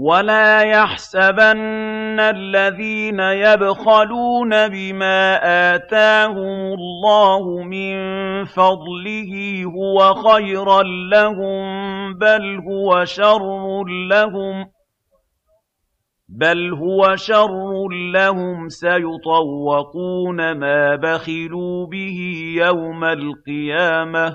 وَلَا يَحْسَبَنَّ الَّذِينَ يَبْخَلُونَ بِمَا آتَاهُمُ اللَّهُ مِن فَضْلِهِ هُوَ خَيْرًا لَّهُم بَلْ هُوَ شَرٌّ لَّهُمْ ۖ سَيُطَوَّقُونَ مَا بَخِلُوا بِهِ يَوْمَ الْقِيَامَةِ ۗ